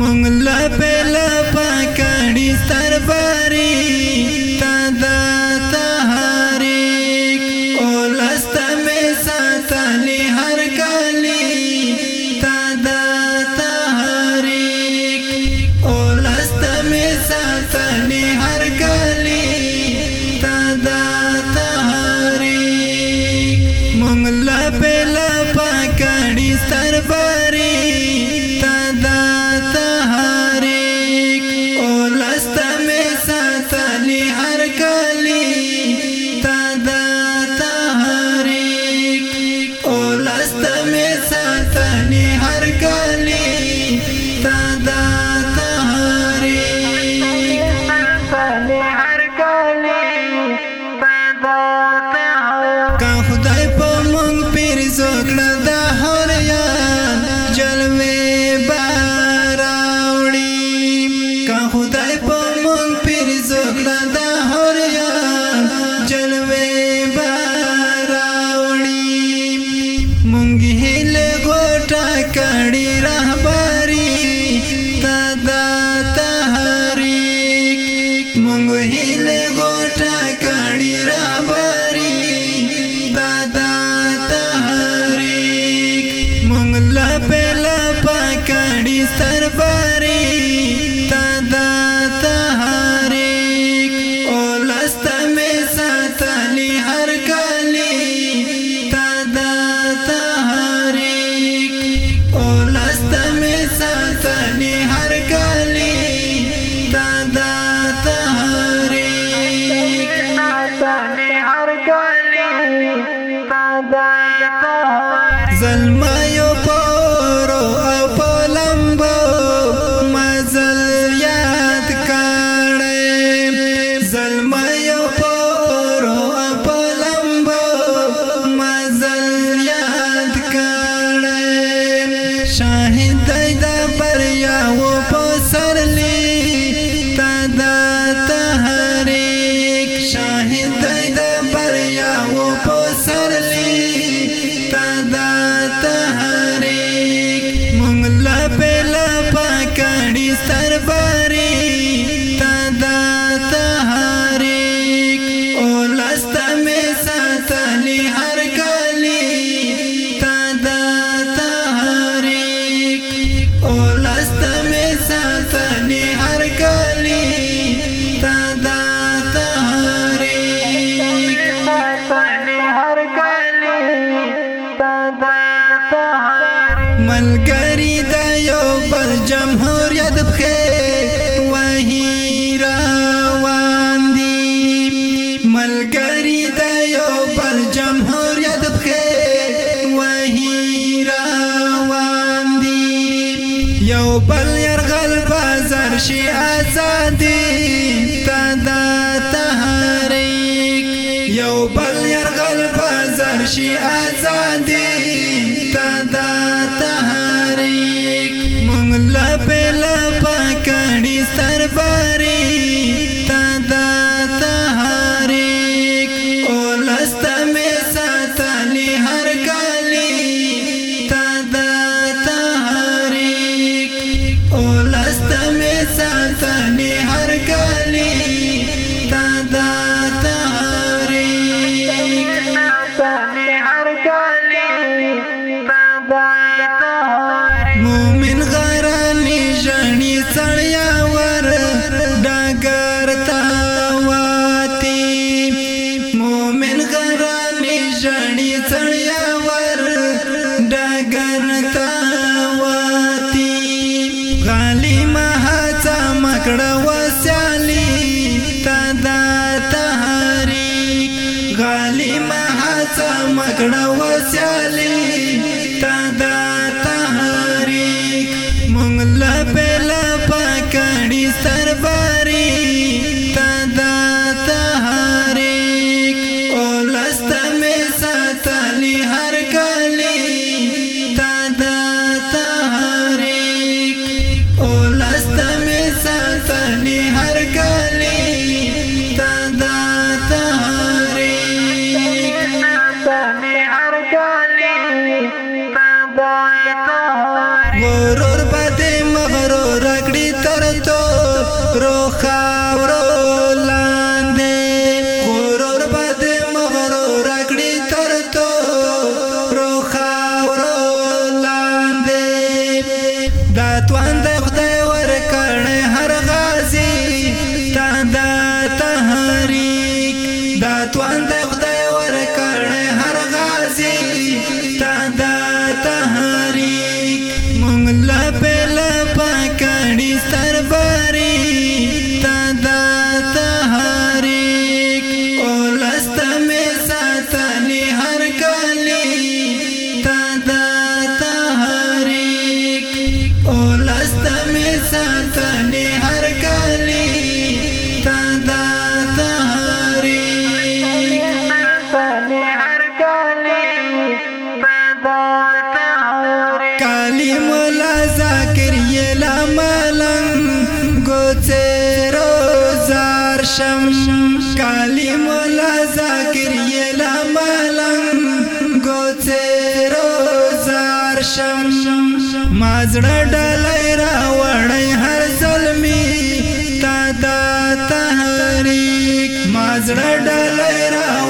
منګلا په لپا کړي ستر باري هیله ګوټه کړي را به شاهد د بریا و په سر لې ملګری د یو بل جمهوریت پخې وهی روان دی ملګری د یو بل جمهوریت پخې وهی روان دی یو بل يرغل بازار شي ازادي تدا تحریک یو بل يرغل بازار شي ازادي صحنی هر کالی تبای تار مرور پتی مغرور اکڑی تر تو رو خاورو لانده مرور پتی مغرور اکڑی تر تو رو خاورو لانده داتوان ده خدای ورکرن هر غازی تا دا تحریک داتوان ده شم کالیم لا ذکر یلا ملنګ ګوڅه روزار شم مازړه ډلې را وړې هر ظلمي تا دا تحریک مازړه ډلې را